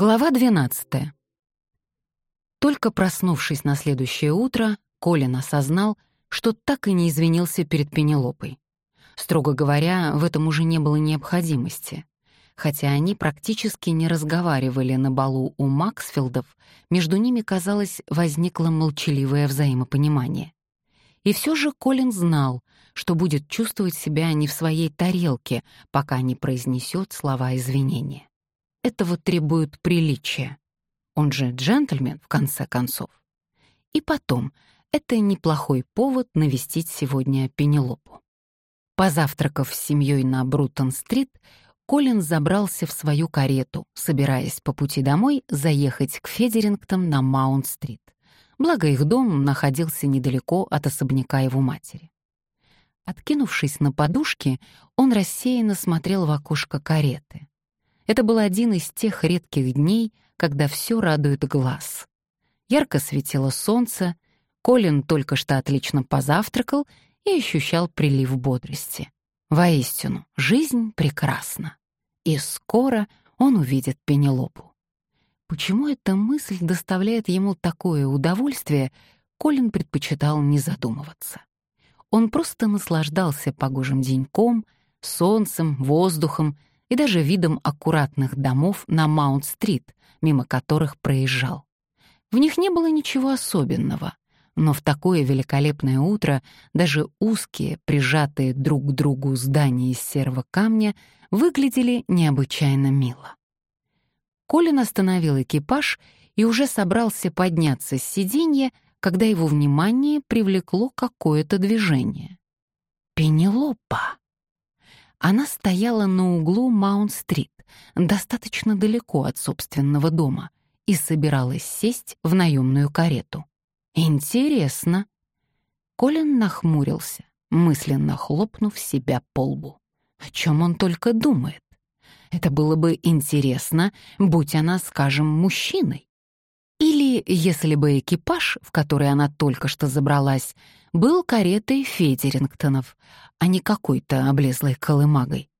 Глава 12. Только проснувшись на следующее утро, Колин осознал, что так и не извинился перед Пенелопой. Строго говоря, в этом уже не было необходимости. Хотя они практически не разговаривали на балу у Максфилдов, между ними, казалось, возникло молчаливое взаимопонимание. И все же Колин знал, что будет чувствовать себя не в своей тарелке, пока не произнесет слова извинения. Этого требует приличия. Он же джентльмен, в конце концов. И потом, это неплохой повод навестить сегодня Пенелопу. Позавтракав с семьей на Брутон-стрит, Колин забрался в свою карету, собираясь по пути домой заехать к Федерингтон на Маунт-стрит. Благо их дом находился недалеко от особняка его матери. Откинувшись на подушки, он рассеянно смотрел в окошко кареты. Это был один из тех редких дней, когда все радует глаз. Ярко светило солнце, Колин только что отлично позавтракал и ощущал прилив бодрости. Воистину, жизнь прекрасна. И скоро он увидит Пенелопу. Почему эта мысль доставляет ему такое удовольствие, Колин предпочитал не задумываться. Он просто наслаждался погожим деньком, солнцем, воздухом и даже видом аккуратных домов на Маунт-стрит, мимо которых проезжал. В них не было ничего особенного, но в такое великолепное утро даже узкие, прижатые друг к другу здания из серого камня выглядели необычайно мило. Колин остановил экипаж и уже собрался подняться с сиденья, когда его внимание привлекло какое-то движение. «Пенелопа!» Она стояла на углу Маунт-стрит, достаточно далеко от собственного дома, и собиралась сесть в наемную карету. «Интересно». Колин нахмурился, мысленно хлопнув себя по лбу. О чем он только думает? Это было бы интересно, будь она, скажем, мужчиной. Или если бы экипаж, в который она только что забралась, был каретой Федерингтонов, а не какой-то облезлой колымагой.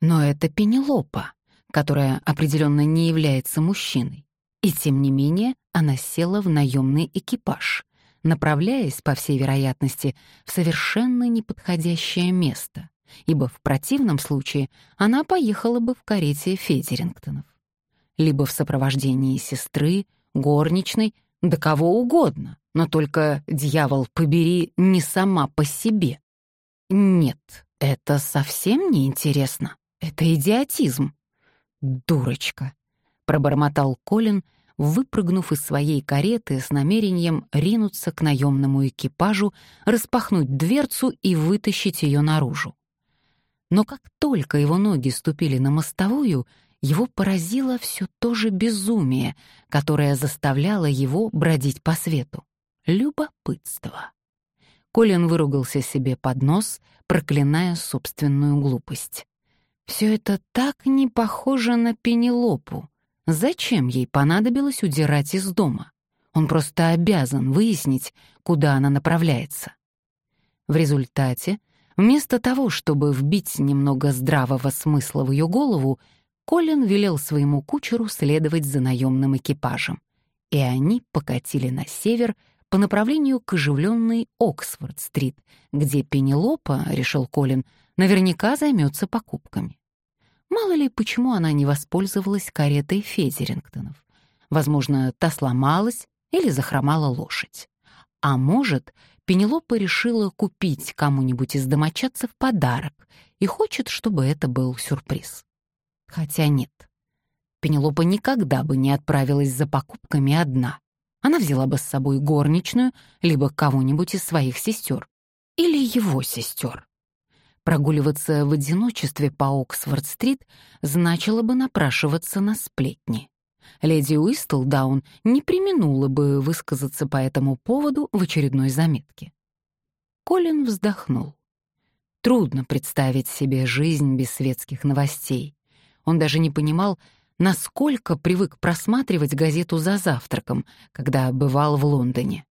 Но это Пенелопа, которая определенно не является мужчиной. И тем не менее она села в наемный экипаж, направляясь, по всей вероятности, в совершенно неподходящее место, ибо в противном случае она поехала бы в карете Федерингтонов. Либо в сопровождении сестры, горничной, да кого угодно, но только, дьявол побери, не сама по себе. Нет, это совсем не интересно. Это идиотизм. Дурочка, пробормотал Колин, выпрыгнув из своей кареты с намерением ринуться к наемному экипажу, распахнуть дверцу и вытащить ее наружу. Но как только его ноги ступили на мостовую, его поразило все то же безумие, которое заставляло его бродить по свету. Любопытство. Колин выругался себе под нос, проклиная собственную глупость. Все это так не похоже на Пенелопу. Зачем ей понадобилось удирать из дома? Он просто обязан выяснить, куда она направляется. В результате, вместо того, чтобы вбить немного здравого смысла в ее голову, Колин велел своему кучеру следовать за наемным экипажем, и они покатили на север по направлению к оживленной Оксфорд-стрит, где Пенелопа, решил Колин, наверняка займется покупками. Мало ли, почему она не воспользовалась каретой Фезерингтонов. Возможно, та сломалась или захромала лошадь. А может, Пенелопа решила купить кому-нибудь из домочадцев подарок и хочет, чтобы это был сюрприз. Хотя нет. Пенелопа никогда бы не отправилась за покупками одна. Она взяла бы с собой горничную, либо кого-нибудь из своих сестер. Или его сестер. Прогуливаться в одиночестве по Оксфорд-стрит значило бы напрашиваться на сплетни. Леди Уистлдаун не применула бы высказаться по этому поводу в очередной заметке. Колин вздохнул. Трудно представить себе жизнь без светских новостей. Он даже не понимал, насколько привык просматривать газету за завтраком, когда бывал в Лондоне.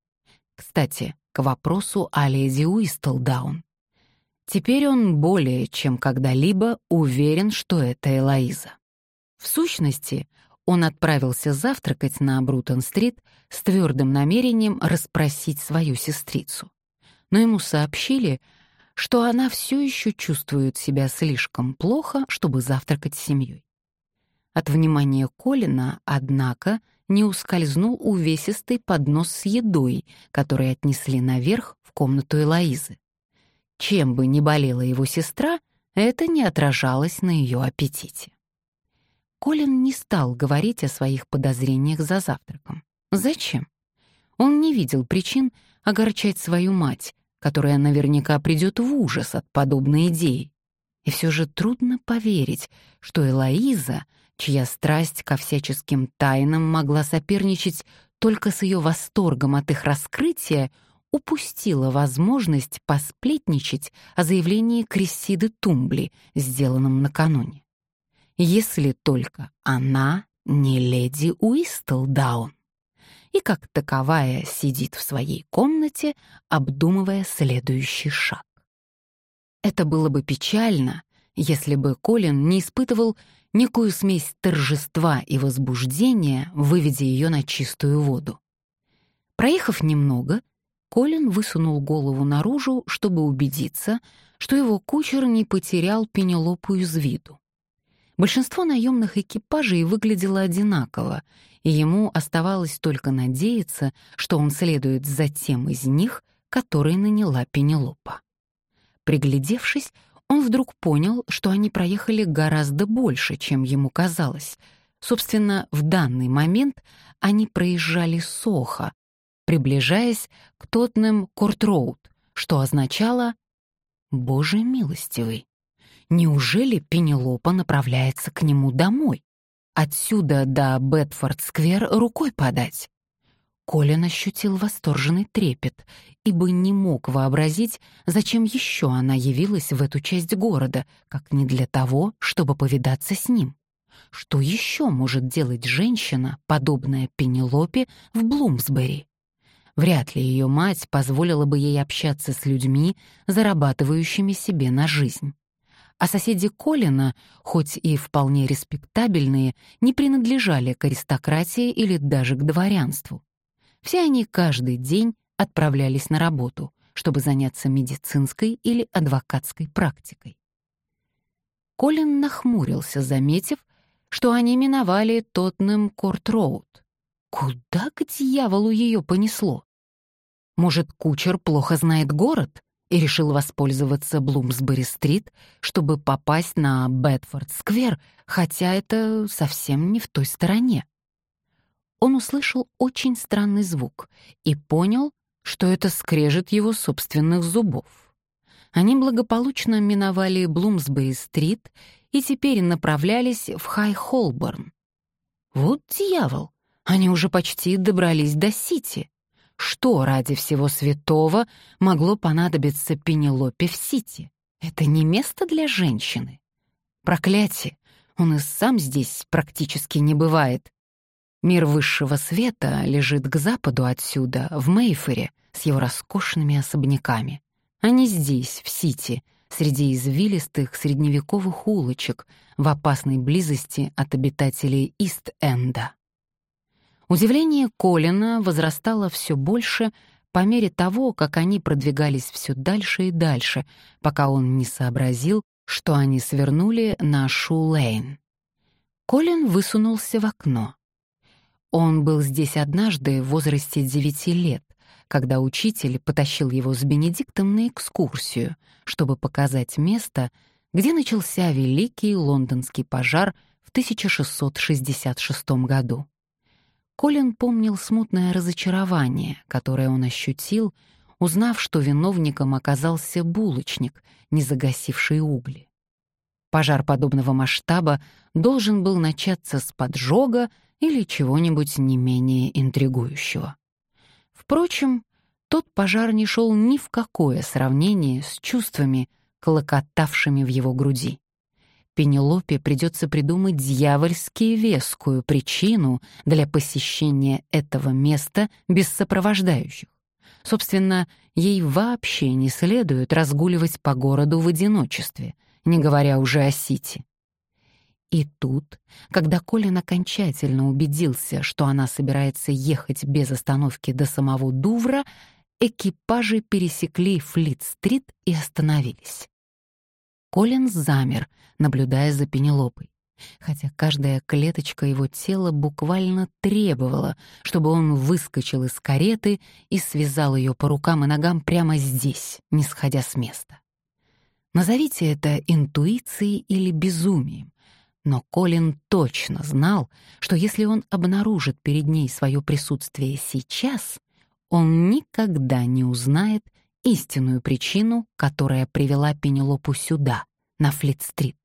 Кстати, к вопросу о леди Уистлдаун. Теперь он более чем когда-либо уверен, что это Элоиза. В сущности, он отправился завтракать на Брутон-стрит с твердым намерением расспросить свою сестрицу. Но ему сообщили, что она все еще чувствует себя слишком плохо, чтобы завтракать с семьей. От внимания Колина, однако, не ускользнул увесистый поднос с едой, который отнесли наверх в комнату Элоизы. Чем бы ни болела его сестра, это не отражалось на ее аппетите. Колин не стал говорить о своих подозрениях за завтраком. Зачем? Он не видел причин огорчать свою мать, которая наверняка придет в ужас от подобной идеи. И все же трудно поверить, что Элоиза, чья страсть ко всяческим тайнам могла соперничать только с ее восторгом от их раскрытия, упустила возможность посплетничать о заявлении Крессиды Тумбли, сделанном накануне если только она не леди Уистлдаун. И как таковая сидит в своей комнате, обдумывая следующий шаг. Это было бы печально, если бы Колин не испытывал некую смесь торжества и возбуждения, выведя ее на чистую воду. Проехав немного, Колин высунул голову наружу, чтобы убедиться, что его кучер не потерял Пенелопу из виду. Большинство наемных экипажей выглядело одинаково, и ему оставалось только надеяться, что он следует за тем из них, который наняла Пенелопа. Приглядевшись, он вдруг понял, что они проехали гораздо больше, чем ему казалось. Собственно, в данный момент они проезжали Сохо, приближаясь к Тотнем Кортроуд, что означало «Боже милостивый». Неужели Пенелопа направляется к нему домой? Отсюда до Бетфорд-сквер рукой подать. Колин ощутил восторженный трепет, ибо не мог вообразить, зачем еще она явилась в эту часть города, как не для того, чтобы повидаться с ним. Что еще может делать женщина, подобная Пенелопе, в Блумсбери? Вряд ли ее мать позволила бы ей общаться с людьми, зарабатывающими себе на жизнь а соседи Колина, хоть и вполне респектабельные, не принадлежали к аристократии или даже к дворянству. Все они каждый день отправлялись на работу, чтобы заняться медицинской или адвокатской практикой. Колин нахмурился, заметив, что они миновали Тотнем Корт-Роуд. Куда к дьяволу ее понесло? Может, кучер плохо знает город? И решил воспользоваться Блумсбери-стрит, чтобы попасть на Бетфорд-сквер, хотя это совсем не в той стороне. Он услышал очень странный звук и понял, что это скрежет его собственных зубов. Они благополучно миновали Блумсбери-стрит и теперь направлялись в Хай-Холборн. Вот дьявол, они уже почти добрались до Сити что ради всего святого могло понадобиться Пенелопе в Сити. Это не место для женщины. Проклятие, он и сам здесь практически не бывает. Мир высшего света лежит к западу отсюда, в Мейфере, с его роскошными особняками. Не здесь, в Сити, среди извилистых средневековых улочек, в опасной близости от обитателей Ист-Энда. Удивление Колина возрастало все больше по мере того, как они продвигались все дальше и дальше, пока он не сообразил, что они свернули на Шу-Лейн. Колин высунулся в окно. Он был здесь однажды в возрасте девяти лет, когда учитель потащил его с Бенедиктом на экскурсию, чтобы показать место, где начался Великий лондонский пожар в 1666 году. Колин помнил смутное разочарование, которое он ощутил, узнав, что виновником оказался булочник, не загасивший угли. Пожар подобного масштаба должен был начаться с поджога или чего-нибудь не менее интригующего. Впрочем, тот пожар не шел ни в какое сравнение с чувствами, клокотавшими в его груди. Пенелопе придется придумать дьявольски вескую причину для посещения этого места без сопровождающих. Собственно, ей вообще не следует разгуливать по городу в одиночестве, не говоря уже о Сити. И тут, когда Колин окончательно убедился, что она собирается ехать без остановки до самого Дувра, экипажи пересекли Флит-стрит и остановились. Колин замер, наблюдая за Пенелопой, хотя каждая клеточка его тела буквально требовала, чтобы он выскочил из кареты и связал ее по рукам и ногам прямо здесь, не сходя с места. Назовите это интуицией или безумием, но Колин точно знал, что если он обнаружит перед ней свое присутствие сейчас, он никогда не узнает истинную причину, которая привела Пенелопу сюда, на Флит-стрит.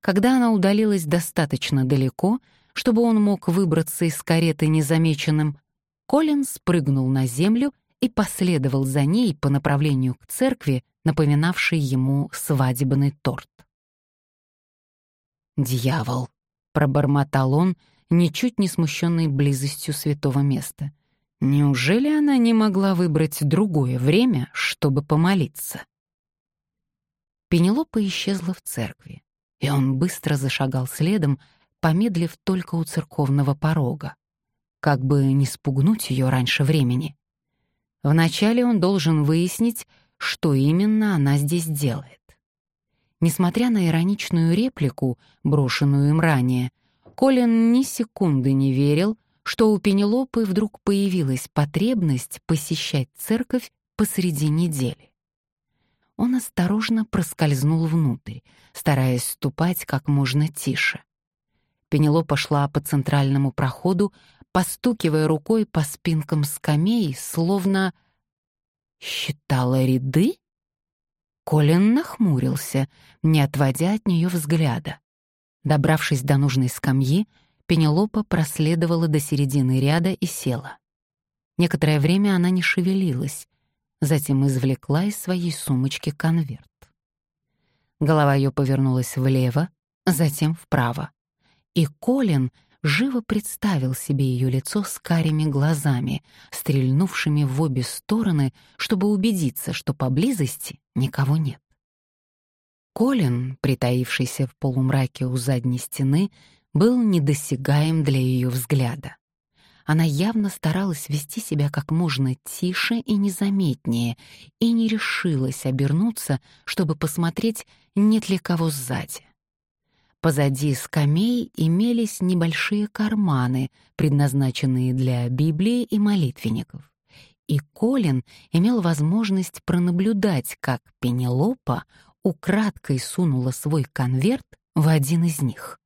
Когда она удалилась достаточно далеко, чтобы он мог выбраться из кареты незамеченным, Колин спрыгнул на землю и последовал за ней по направлению к церкви, напоминавшей ему свадебный торт. «Дьявол!» — пробормотал он, ничуть не смущенный близостью святого места. «Неужели она не могла выбрать другое время, чтобы помолиться?» Пенелопа исчезла в церкви, и он быстро зашагал следом, помедлив только у церковного порога, как бы не спугнуть ее раньше времени. Вначале он должен выяснить, что именно она здесь делает. Несмотря на ироничную реплику, брошенную им ранее, Колин ни секунды не верил, что у Пенелопы вдруг появилась потребность посещать церковь посреди недели. Он осторожно проскользнул внутрь, стараясь ступать как можно тише. Пенелопа шла по центральному проходу, постукивая рукой по спинкам скамей, словно считала ряды? Колин нахмурился, не отводя от нее взгляда. Добравшись до нужной скамьи, Пенелопа проследовала до середины ряда и села. Некоторое время она не шевелилась, затем извлекла из своей сумочки конверт. Голова ее повернулась влево, затем вправо. И Колин живо представил себе ее лицо с карими глазами, стрельнувшими в обе стороны, чтобы убедиться, что поблизости никого нет. Колин, притаившийся в полумраке у задней стены, был недосягаем для ее взгляда. Она явно старалась вести себя как можно тише и незаметнее и не решилась обернуться, чтобы посмотреть, нет ли кого сзади. Позади скамей имелись небольшие карманы, предназначенные для Библии и молитвенников. И Колин имел возможность пронаблюдать, как Пенелопа украдкой сунула свой конверт в один из них.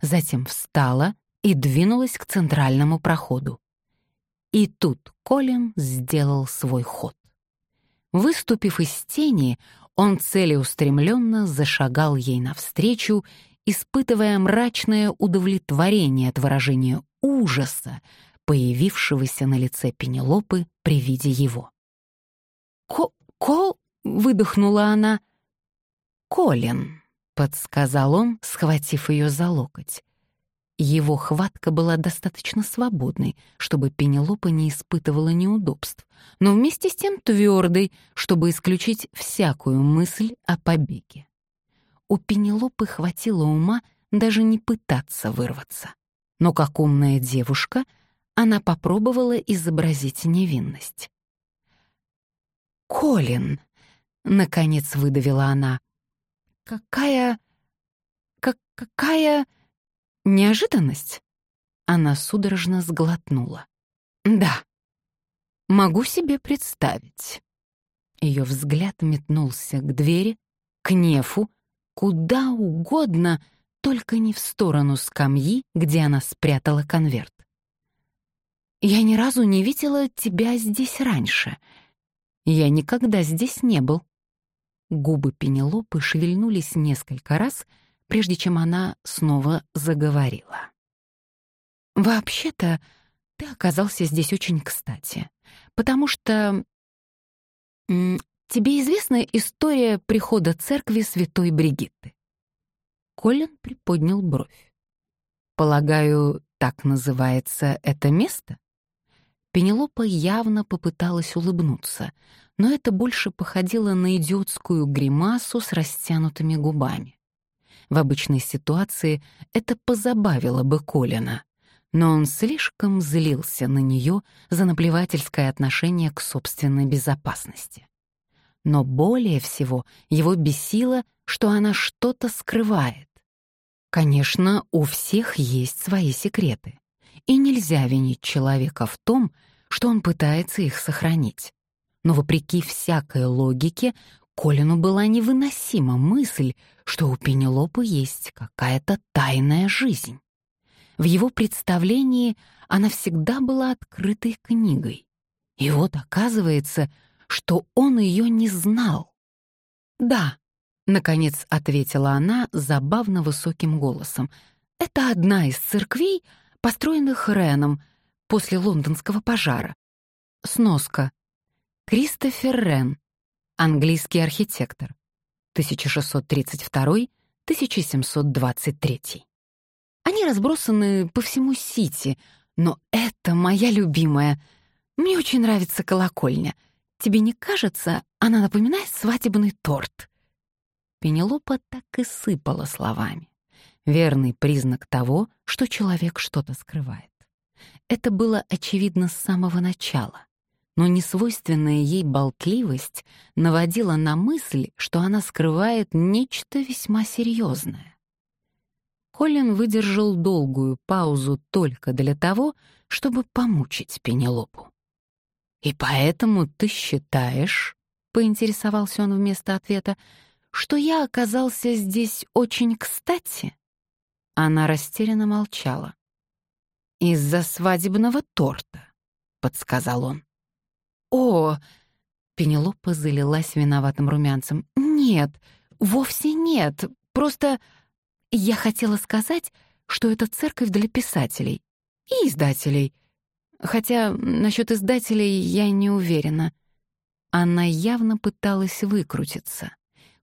Затем встала и двинулась к центральному проходу. И тут Колин сделал свой ход. Выступив из тени, он целеустремленно зашагал ей навстречу испытывая мрачное удовлетворение от выражения ужаса, появившегося на лице Пенелопы при виде его. «Ко... Ко...» — выдохнула она. «Колин», — подсказал он, схватив ее за локоть. Его хватка была достаточно свободной, чтобы Пенелопа не испытывала неудобств, но вместе с тем твердой, чтобы исключить всякую мысль о побеге у Пенелопы хватило ума даже не пытаться вырваться. Но как умная девушка, она попробовала изобразить невинность. «Колин!» — наконец выдавила она. «Какая... как какая... неожиданность?» Она судорожно сглотнула. «Да, могу себе представить». Ее взгляд метнулся к двери, к нефу, куда угодно, только не в сторону скамьи, где она спрятала конверт. «Я ни разу не видела тебя здесь раньше. Я никогда здесь не был». Губы Пенелопы шевельнулись несколько раз, прежде чем она снова заговорила. «Вообще-то, ты оказался здесь очень кстати, потому что Тебе известна история прихода церкви святой Бригитты?» Колин приподнял бровь. «Полагаю, так называется это место?» Пенелопа явно попыталась улыбнуться, но это больше походило на идиотскую гримасу с растянутыми губами. В обычной ситуации это позабавило бы Колина, но он слишком злился на нее за наплевательское отношение к собственной безопасности. Но более всего его бесило, что она что-то скрывает. Конечно, у всех есть свои секреты, и нельзя винить человека в том, что он пытается их сохранить. Но вопреки всякой логике, Колину была невыносима мысль, что у Пенелопы есть какая-то тайная жизнь. В его представлении она всегда была открытой книгой. И вот оказывается, что он ее не знал. «Да», — наконец ответила она забавно высоким голосом, «это одна из церквей, построенных Реном после лондонского пожара. Сноска. Кристофер Рен, Английский архитектор. 1632-1723. Они разбросаны по всему Сити, но это моя любимая. Мне очень нравится колокольня. Тебе не кажется, она напоминает свадебный торт?» Пенелопа так и сыпала словами. Верный признак того, что человек что-то скрывает. Это было очевидно с самого начала но несвойственная ей болтливость наводила на мысль, что она скрывает нечто весьма серьезное. Колин выдержал долгую паузу только для того, чтобы помучить Пенелопу. «И поэтому ты считаешь, — поинтересовался он вместо ответа, — что я оказался здесь очень кстати?» Она растерянно молчала. «Из-за свадебного торта», — подсказал он. «О!» — Пенелопа залилась виноватым румянцем. «Нет, вовсе нет. Просто я хотела сказать, что это церковь для писателей и издателей. Хотя насчет издателей я не уверена». Она явно пыталась выкрутиться.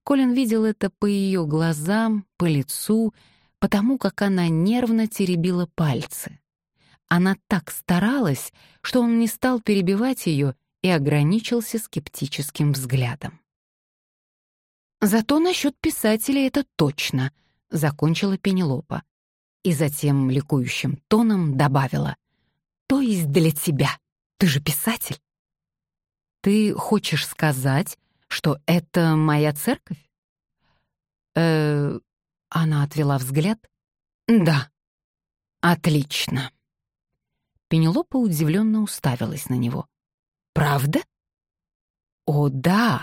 Колин видел это по ее глазам, по лицу, потому как она нервно теребила пальцы. Она так старалась, что он не стал перебивать ее и ограничился скептическим взглядом. «Зато насчет писателей это точно», — закончила Пенелопа. И затем ликующим тоном добавила. «То есть для тебя. Ты же писатель». «Ты хочешь сказать, что это моя церковь?» «Э-э...» Она отвела взгляд. «Да». «Отлично». Пенелопа удивленно уставилась на него. Правда? О, да,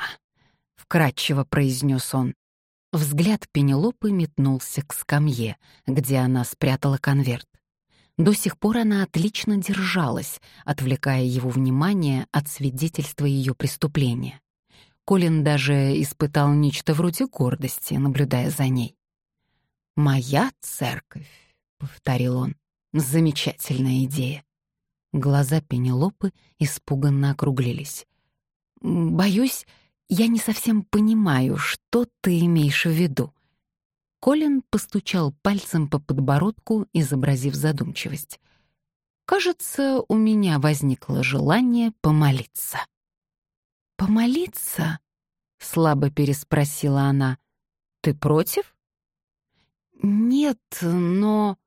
вкратчиво произнес он. Взгляд Пенелопы метнулся к скамье, где она спрятала конверт. До сих пор она отлично держалась, отвлекая его внимание от свидетельства ее преступления. Колин даже испытал нечто вроде гордости, наблюдая за ней. «Моя церковь», — повторил он, — «замечательная идея. Глаза Пенелопы испуганно округлились. «Боюсь, я не совсем понимаю, что ты имеешь в виду». Колин постучал пальцем по подбородку, изобразив задумчивость. «Кажется, у меня возникло желание помолиться». «Помолиться?» — слабо переспросила она. «Ты против?» «Нет, но...»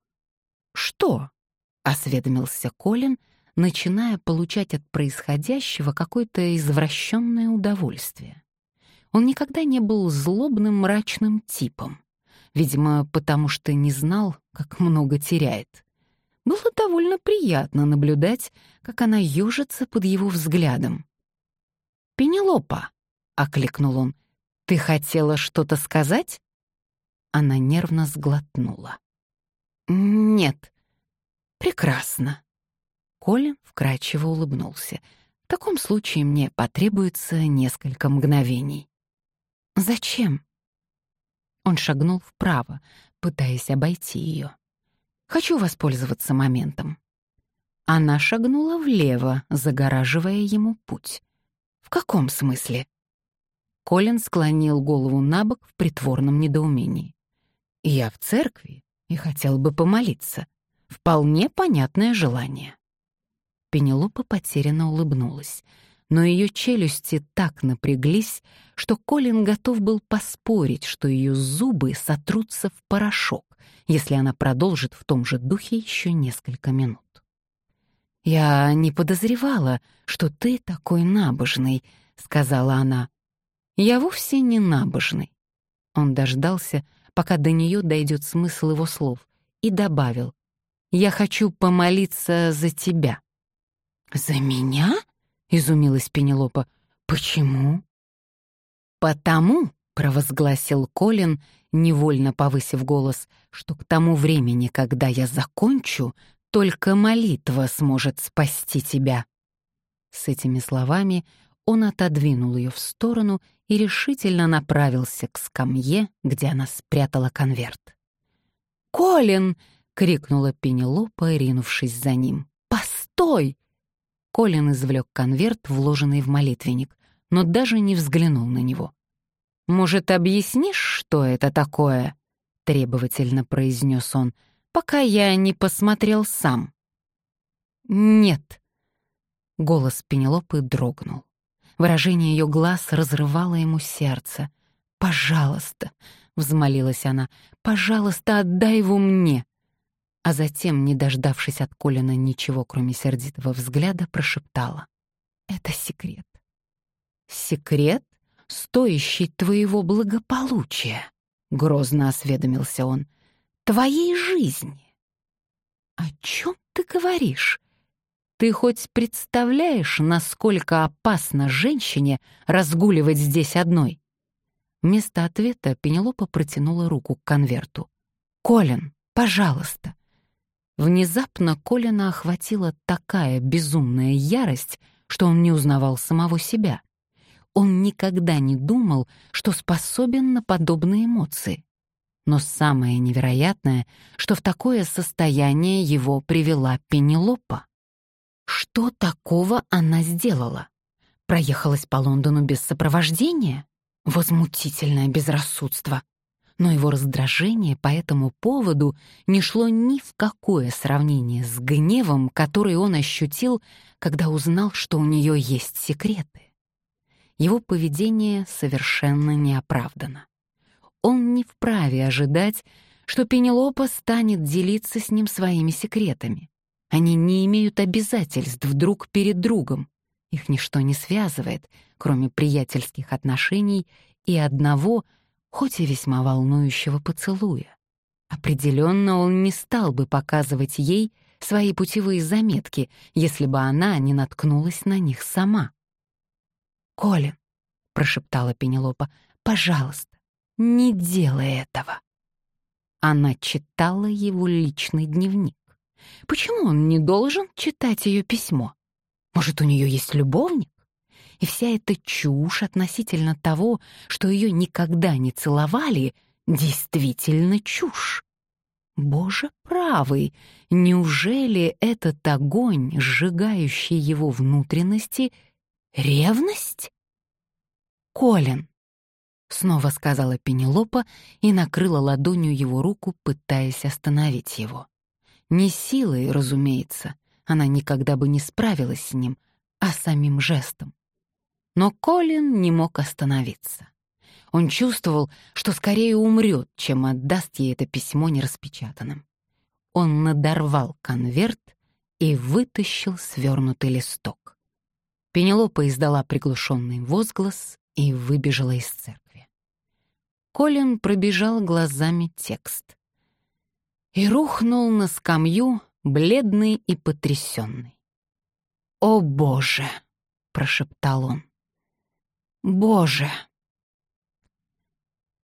«Что?» — осведомился Колин, начиная получать от происходящего какое-то извращенное удовольствие. Он никогда не был злобным мрачным типом, видимо, потому что не знал, как много теряет. Было довольно приятно наблюдать, как она ёжится под его взглядом. «Пенелопа», — окликнул он, — «ты хотела что-то сказать?» Она нервно сглотнула. «Нет». «Прекрасно», Колин вкрадчиво улыбнулся. «В таком случае мне потребуется несколько мгновений». «Зачем?» Он шагнул вправо, пытаясь обойти ее. «Хочу воспользоваться моментом». Она шагнула влево, загораживая ему путь. «В каком смысле?» Колин склонил голову на бок в притворном недоумении. «Я в церкви и хотел бы помолиться. Вполне понятное желание». Пенелопа потерянно улыбнулась. но ее челюсти так напряглись, что Колин готов был поспорить, что ее зубы сотрутся в порошок, если она продолжит в том же духе еще несколько минут. «Я не подозревала, что ты такой набожный», — сказала она. «Я вовсе не набожный». Он дождался, пока до нее дойдет смысл его слов, и добавил. «Я хочу помолиться за тебя». «За меня?» — изумилась Пенелопа. «Почему?» «Потому», — провозгласил Колин, невольно повысив голос, «что к тому времени, когда я закончу, только молитва сможет спасти тебя». С этими словами он отодвинул ее в сторону и решительно направился к скамье, где она спрятала конверт. «Колин!» — крикнула Пенелопа, ринувшись за ним. «Постой!» Колин извлек конверт, вложенный в молитвенник, но даже не взглянул на него. «Может, объяснишь, что это такое?» — требовательно произнес он — пока я не посмотрел сам. «Нет». Голос Пенелопы дрогнул. Выражение ее глаз разрывало ему сердце. «Пожалуйста», — взмолилась она, — «пожалуйста, отдай его мне». А затем, не дождавшись от Колина ничего, кроме сердитого взгляда, прошептала. «Это секрет». «Секрет, стоящий твоего благополучия», — грозно осведомился он твоей жизни. О чем ты говоришь? Ты хоть представляешь, насколько опасно женщине разгуливать здесь одной? Вместо ответа Пенелопа протянула руку к конверту. «Колин, пожалуйста». Внезапно Колина охватила такая безумная ярость, что он не узнавал самого себя. Он никогда не думал, что способен на подобные эмоции. Но самое невероятное, что в такое состояние его привела Пенелопа. Что такого она сделала? Проехалась по Лондону без сопровождения? Возмутительное безрассудство. Но его раздражение по этому поводу не шло ни в какое сравнение с гневом, который он ощутил, когда узнал, что у нее есть секреты. Его поведение совершенно неоправдано он не вправе ожидать, что Пенелопа станет делиться с ним своими секретами. Они не имеют обязательств друг перед другом. Их ничто не связывает, кроме приятельских отношений и одного, хоть и весьма волнующего поцелуя. Определенно он не стал бы показывать ей свои путевые заметки, если бы она не наткнулась на них сама. «Колин», — прошептала Пенелопа, — «пожалуйста, не делай этого. Она читала его личный дневник. Почему он не должен читать ее письмо? Может, у нее есть любовник? И вся эта чушь относительно того, что ее никогда не целовали, действительно чушь. Боже правый, неужели этот огонь, сжигающий его внутренности, ревность? Колин, снова сказала Пенелопа и накрыла ладонью его руку, пытаясь остановить его. Не силой, разумеется, она никогда бы не справилась с ним, а самим жестом. Но Колин не мог остановиться. Он чувствовал, что скорее умрет, чем отдаст ей это письмо нераспечатанным. Он надорвал конверт и вытащил свернутый листок. Пенелопа издала приглушенный возглас и выбежала из церкви. Колин пробежал глазами текст. И рухнул на скамью, бледный и потрясенный. «О, Боже!» — прошептал он. «Боже!»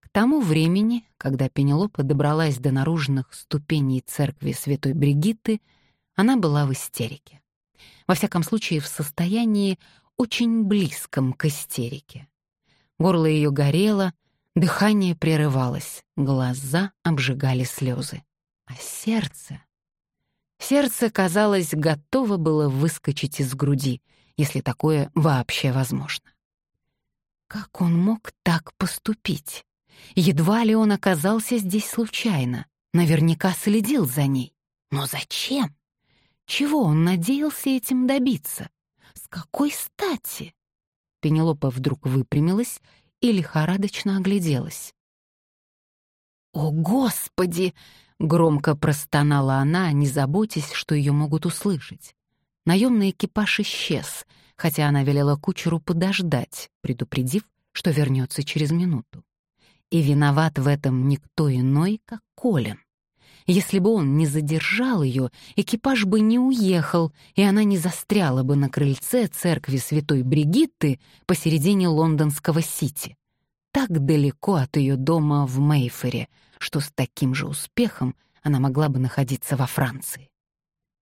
К тому времени, когда Пенелопа добралась до наружных ступеней церкви Святой Бригитты, она была в истерике. Во всяком случае, в состоянии очень близком к истерике. Горло ее горело, Дыхание прерывалось, глаза обжигали слезы. А сердце... Сердце, казалось, готово было выскочить из груди, если такое вообще возможно. Как он мог так поступить? Едва ли он оказался здесь случайно, наверняка следил за ней. Но зачем? Чего он надеялся этим добиться? С какой стати? Пенелопа вдруг выпрямилась и лихорадочно огляделась. «О, Господи!» — громко простонала она, не заботясь, что ее могут услышать. Наемный экипаж исчез, хотя она велела кучеру подождать, предупредив, что вернется через минуту. И виноват в этом никто иной, как Колин. Если бы он не задержал ее, экипаж бы не уехал, и она не застряла бы на крыльце церкви Святой Бригитты посередине лондонского Сити. Так далеко от ее дома в Мейфере, что с таким же успехом она могла бы находиться во Франции.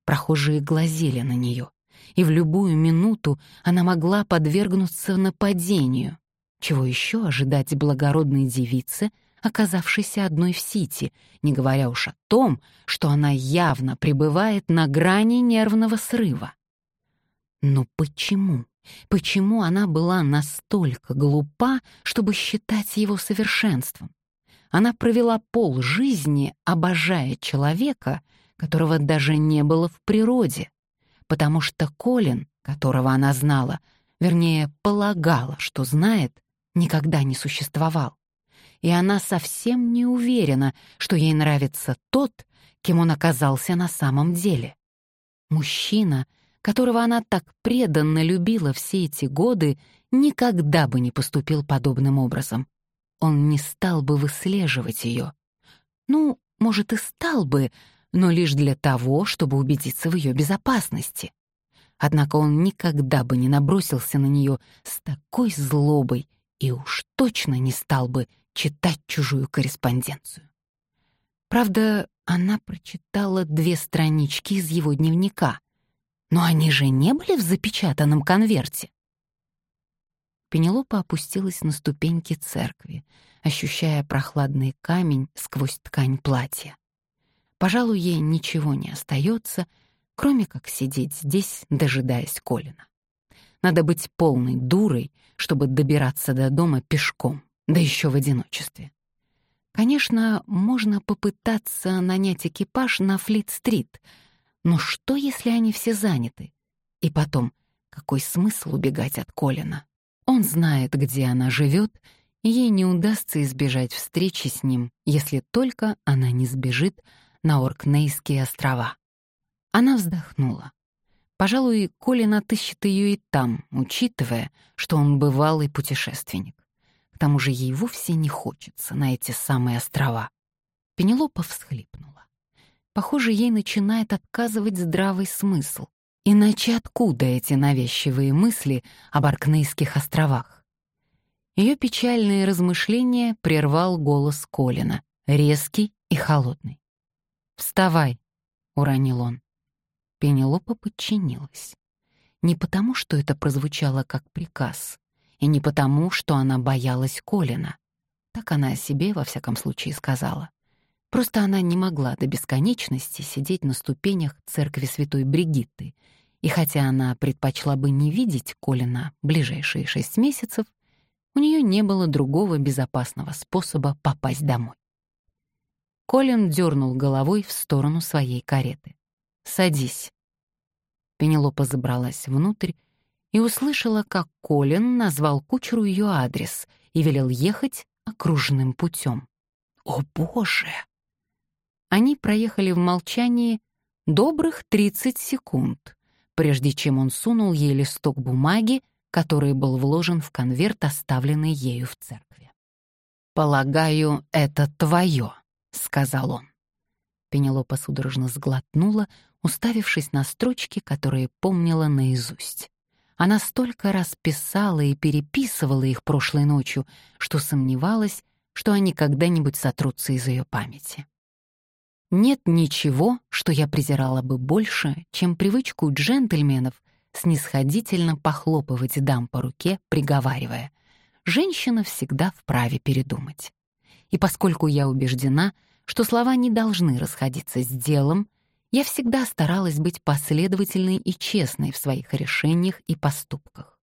Прохожие глазели на нее, и в любую минуту она могла подвергнуться нападению. Чего еще ожидать благородной девице — оказавшейся одной в Сити, не говоря уж о том, что она явно пребывает на грани нервного срыва. Но почему? Почему она была настолько глупа, чтобы считать его совершенством? Она провела пол жизни, обожая человека, которого даже не было в природе, потому что Колин, которого она знала, вернее, полагала, что знает, никогда не существовал и она совсем не уверена, что ей нравится тот, кем он оказался на самом деле. Мужчина, которого она так преданно любила все эти годы, никогда бы не поступил подобным образом. Он не стал бы выслеживать ее. Ну, может, и стал бы, но лишь для того, чтобы убедиться в ее безопасности. Однако он никогда бы не набросился на нее с такой злобой и уж точно не стал бы читать чужую корреспонденцию. Правда, она прочитала две странички из его дневника, но они же не были в запечатанном конверте. Пенелопа опустилась на ступеньки церкви, ощущая прохладный камень сквозь ткань платья. Пожалуй, ей ничего не остается, кроме как сидеть здесь, дожидаясь Колина. Надо быть полной дурой, чтобы добираться до дома пешком да еще в одиночестве. Конечно, можно попытаться нанять экипаж на Флит-стрит, но что, если они все заняты? И потом, какой смысл убегать от Колина? Он знает, где она живет, и ей не удастся избежать встречи с ним, если только она не сбежит на Оркнейские острова. Она вздохнула. Пожалуй, Колин отыщет ее и там, учитывая, что он бывалый путешественник. К тому же ей вовсе не хочется на эти самые острова. Пенелопа всхлипнула. Похоже, ей начинает отказывать здравый смысл. Иначе откуда эти навязчивые мысли об Аркнейских островах? Ее печальные размышления прервал голос Колина, резкий и холодный. «Вставай», — уронил он. Пенелопа подчинилась. Не потому, что это прозвучало как приказ, и не потому, что она боялась Колина. Так она о себе, во всяком случае, сказала. Просто она не могла до бесконечности сидеть на ступенях церкви Святой Бригитты, и хотя она предпочла бы не видеть Колина ближайшие шесть месяцев, у нее не было другого безопасного способа попасть домой. Колин дернул головой в сторону своей кареты. «Садись». Пенелопа забралась внутрь и услышала, как Колин назвал кучеру ее адрес и велел ехать окружным путем. «О, Боже!» Они проехали в молчании добрых 30 секунд, прежде чем он сунул ей листок бумаги, который был вложен в конверт, оставленный ею в церкви. «Полагаю, это твое», — сказал он. Пенелопа судорожно сглотнула, уставившись на строчки, которые помнила наизусть. Она столько раз писала и переписывала их прошлой ночью, что сомневалась, что они когда-нибудь сотрутся из ее памяти. Нет ничего, что я презирала бы больше, чем привычку джентльменов снисходительно похлопывать дам по руке, приговаривая «женщина всегда вправе передумать». И поскольку я убеждена, что слова не должны расходиться с делом, я всегда старалась быть последовательной и честной в своих решениях и поступках.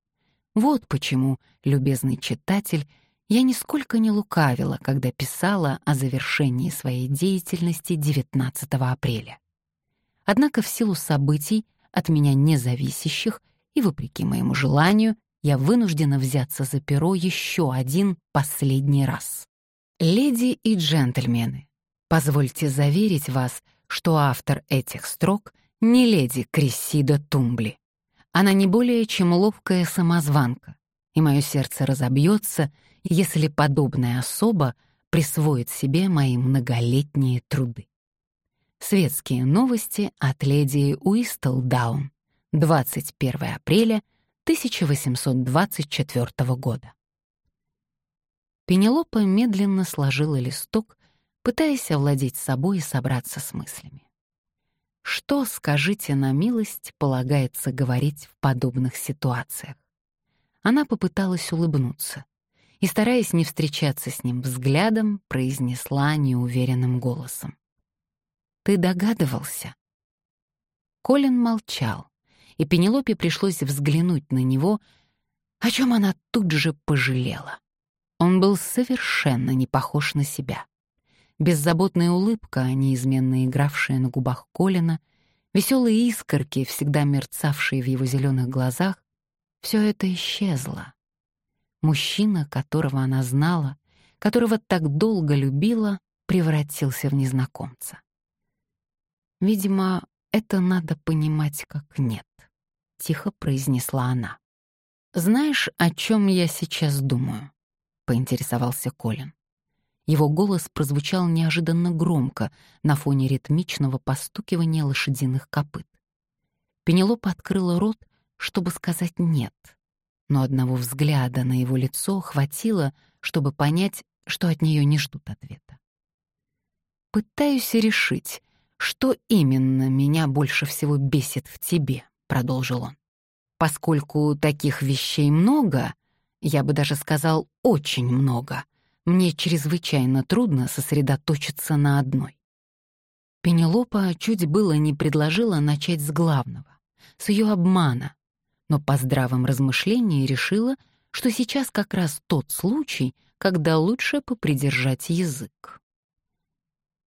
Вот почему, любезный читатель, я нисколько не лукавила, когда писала о завершении своей деятельности 19 апреля. Однако в силу событий, от меня независящих и вопреки моему желанию, я вынуждена взяться за перо еще один последний раз. Леди и джентльмены, позвольте заверить вас, что автор этих строк не леди Крессида Тумбли. Она не более чем ловкая самозванка, и мое сердце разобьется, если подобная особа присвоит себе мои многолетние труды. Светские новости от леди Уистлдаун. 21 апреля 1824 года. Пенелопа медленно сложила листок, пытаясь овладеть собой и собраться с мыслями. Что, скажите на милость, полагается говорить в подобных ситуациях? Она попыталась улыбнуться и, стараясь не встречаться с ним взглядом, произнесла неуверенным голосом. «Ты догадывался?» Колин молчал, и Пенелопе пришлось взглянуть на него, о чем она тут же пожалела. Он был совершенно не похож на себя. Беззаботная улыбка, неизменно игравшая на губах Колина, веселые искорки, всегда мерцавшие в его зеленых глазах, все это исчезло. Мужчина, которого она знала, которого так долго любила, превратился в незнакомца. Видимо, это надо понимать как нет, тихо произнесла она. Знаешь, о чем я сейчас думаю? поинтересовался Колин. Его голос прозвучал неожиданно громко на фоне ритмичного постукивания лошадиных копыт. Пенелопа открыла рот, чтобы сказать «нет», но одного взгляда на его лицо хватило, чтобы понять, что от нее не ждут ответа. «Пытаюсь решить, что именно меня больше всего бесит в тебе», — продолжил он. «Поскольку таких вещей много, я бы даже сказал, очень много, мне чрезвычайно трудно сосредоточиться на одной. Пенелопа чуть было не предложила начать с главного, с ее обмана, но по здравом размышлении решила, что сейчас как раз тот случай, когда лучше попридержать язык.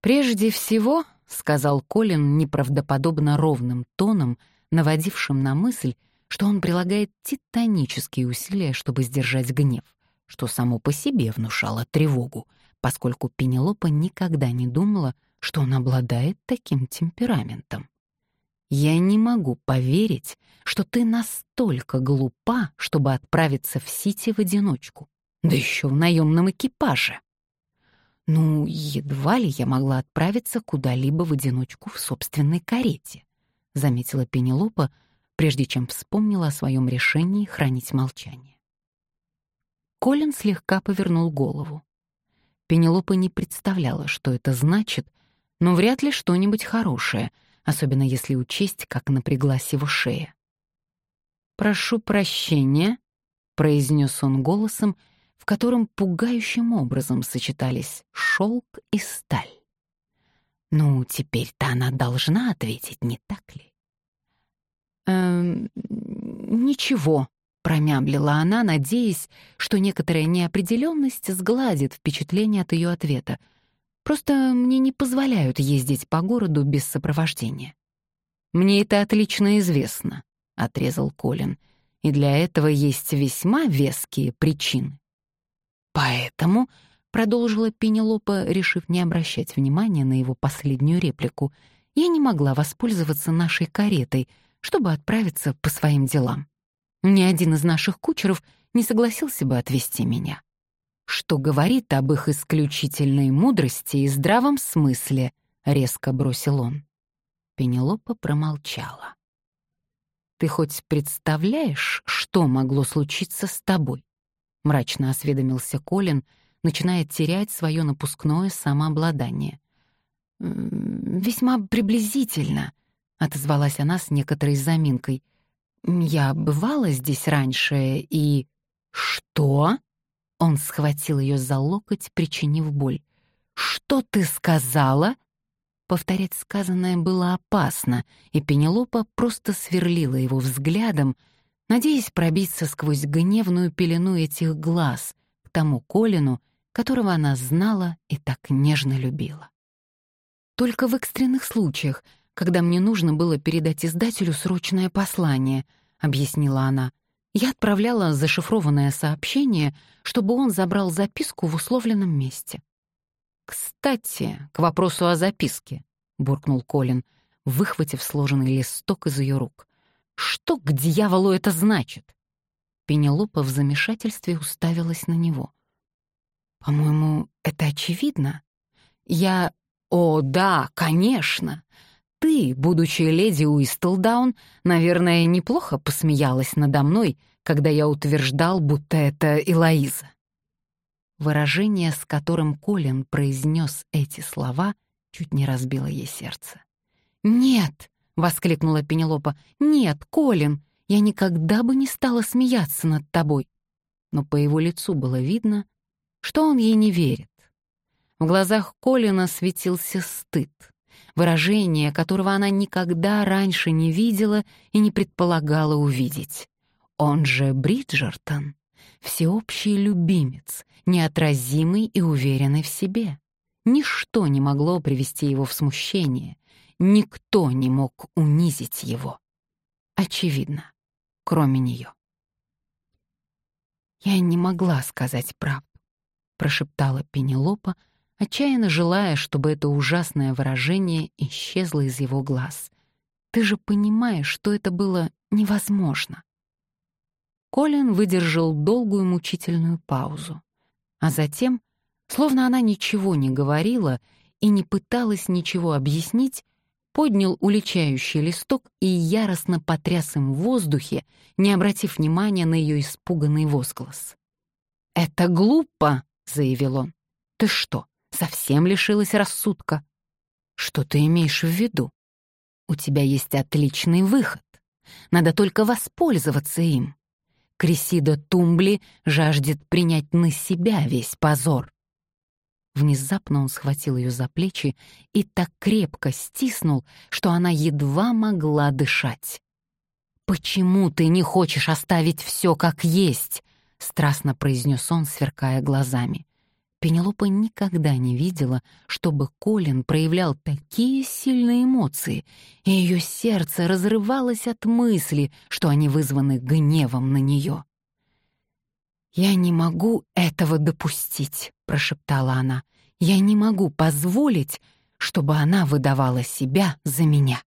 «Прежде всего», — сказал Колин неправдоподобно ровным тоном, наводившим на мысль, что он прилагает титанические усилия, чтобы сдержать гнев что само по себе внушало тревогу, поскольку Пенелопа никогда не думала, что он обладает таким темпераментом. «Я не могу поверить, что ты настолько глупа, чтобы отправиться в Сити в одиночку, да еще в наемном экипаже». «Ну, едва ли я могла отправиться куда-либо в одиночку в собственной карете», — заметила Пенелопа, прежде чем вспомнила о своем решении хранить молчание. Колин слегка повернул голову. Пенелопа не представляла, что это значит, но вряд ли что-нибудь хорошее, особенно если учесть, как напряглась его шея. «Прошу прощения», — произнес он голосом, в котором пугающим образом сочетались шелк и сталь. «Ну, теперь-то она должна ответить, не так ли?» «Эм, ничего», промямлила она, надеясь, что некоторая неопределенность сгладит впечатление от ее ответа. Просто мне не позволяют ездить по городу без сопровождения. Мне это отлично известно, отрезал Колин. И для этого есть весьма веские причины. Поэтому, продолжила Пенелопа, решив не обращать внимания на его последнюю реплику, я не могла воспользоваться нашей каретой, чтобы отправиться по своим делам. Ни один из наших кучеров не согласился бы отвезти меня. Что говорит об их исключительной мудрости и здравом смысле, резко бросил он. Пенелопа промолчала. Ты хоть представляешь, что могло случиться с тобой? мрачно осведомился Колин, начиная терять свое напускное самообладание. «Весьма приблизительно», — отозвалась она с некоторой заминкой — «Я бывала здесь раньше и...» «Что?» Он схватил ее за локоть, причинив боль. «Что ты сказала?» Повторять сказанное было опасно, и Пенелопа просто сверлила его взглядом, надеясь пробиться сквозь гневную пелену этих глаз к тому Колину, которого она знала и так нежно любила. Только в экстренных случаях когда мне нужно было передать издателю срочное послание», — объяснила она. Я отправляла зашифрованное сообщение, чтобы он забрал записку в условленном месте. «Кстати, к вопросу о записке», — буркнул Колин, выхватив сложенный листок из ее рук. «Что к дьяволу это значит?» Пенелопа в замешательстве уставилась на него. «По-моему, это очевидно. Я... О, да, конечно. Ты, будучи леди Уистлдаун, наверное, неплохо посмеялась надо мной, когда я утверждал, будто это Элоиза». Выражение, с которым Колин произнес эти слова, чуть не разбило ей сердце. «Нет!» — воскликнула Пенелопа. «Нет, Колин, я никогда бы не стала смеяться над тобой». Но по его лицу было видно, что он ей не верит. В глазах Колина светился стыд, выражение которого она никогда раньше не видела и не предполагала увидеть. Он же Бриджертон, всеобщий любимец, неотразимый и уверенный в себе. Ничто не могло привести его в смущение, никто не мог унизить его. Очевидно, кроме нее. «Я не могла сказать правду», — прошептала Пенелопа, отчаянно желая, чтобы это ужасное выражение исчезло из его глаз. «Ты же понимаешь, что это было невозможно». Колин выдержал долгую мучительную паузу, а затем, словно она ничего не говорила и не пыталась ничего объяснить, поднял уличающий листок и яростно потряс им в воздухе, не обратив внимания на ее испуганный возглас. «Это глупо!» — заявил он. «Ты что, совсем лишилась рассудка?» «Что ты имеешь в виду? У тебя есть отличный выход. Надо только воспользоваться им. Крисида Тумбли жаждет принять на себя весь позор. Внезапно он схватил ее за плечи и так крепко стиснул, что она едва могла дышать. «Почему ты не хочешь оставить все как есть?» — страстно произнес он, сверкая глазами. Пенелопа никогда не видела, чтобы Колин проявлял такие сильные эмоции, и ее сердце разрывалось от мысли, что они вызваны гневом на нее. «Я не могу этого допустить», — прошептала она. «Я не могу позволить, чтобы она выдавала себя за меня».